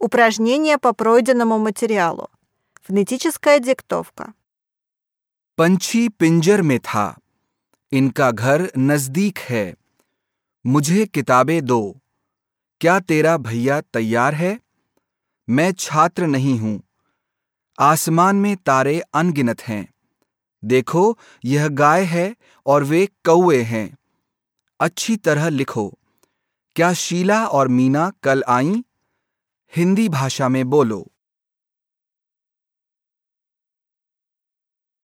Упражнение по пройденному материалу. Фонетическая диктовка. पंछी पिंजर में था इनका घर नजदीक है मुझे किताबें दो क्या तेरा भैया तैयार है मैं छात्र नहीं हूं आसमान में तारे अनगिनत हैं देखो यह गाय है और वे कौए हैं अच्छी तरह लिखो क्या शीला और मीना कल आईं हिंदी भाषा में बोलो।